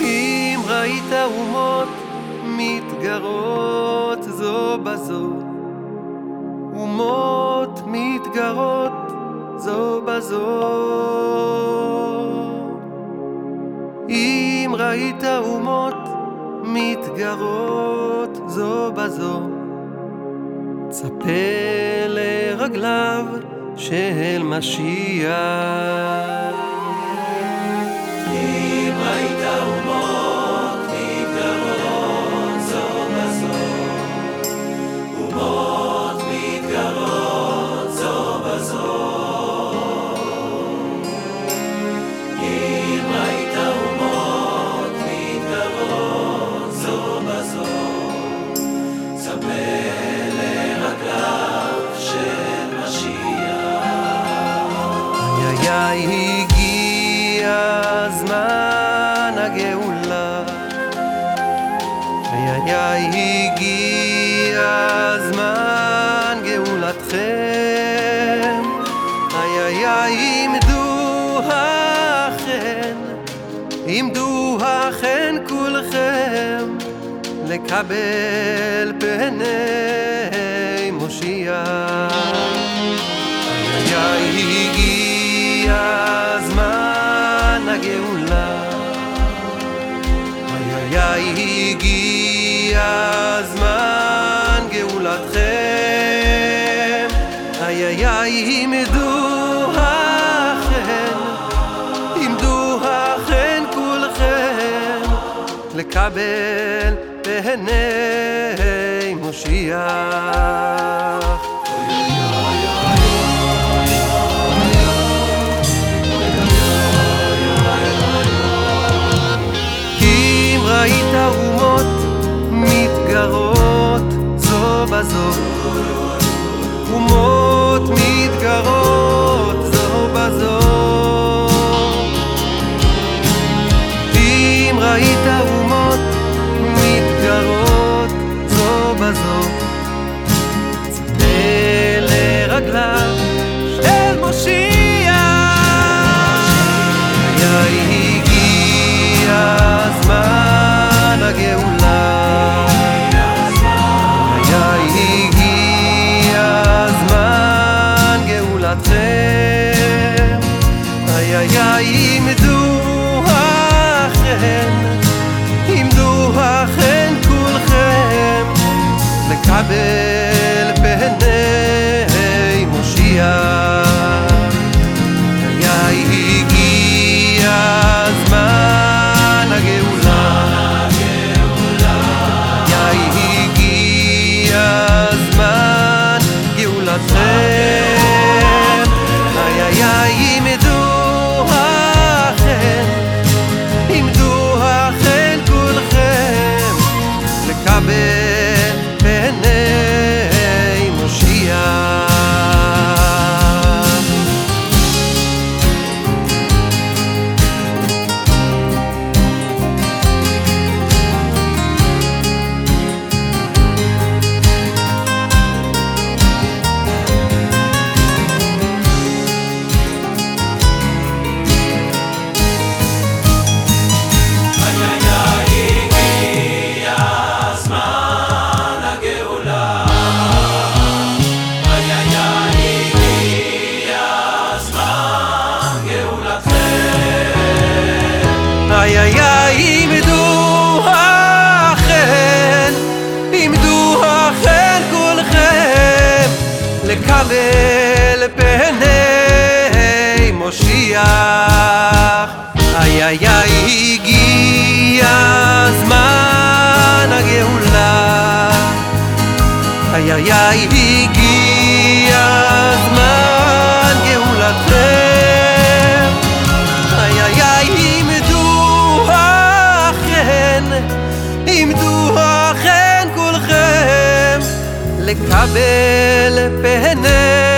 אם ראית אומות מתגרות זו בזו, אומות מתגרות זו בזו. אם ראית אומות מתגרות זו בזו, צפה לרגליו של משיח. אם ראית איי הגיע זמן הגאולה. איי הגיע זמן גאולתכם. איי איי עמדו החן עמדו החן כולכם לקבל פני הגאולה. איי איי איי הגיע זמן גאולתכם. איי איי איי עמדו החן עמדו החן כולכם לקבל פני מושיח ראית אומות מתגרות זו בזו, אומות מתגרות עמדו החן עמדו החן כולכם לקבל פני איי איי איי עמדו החן עמדו החן כולכם לקבל פני מושיח. איי איי איי הגיע זמן הגאולה. איי איי איי הגיע לקבל פהנה.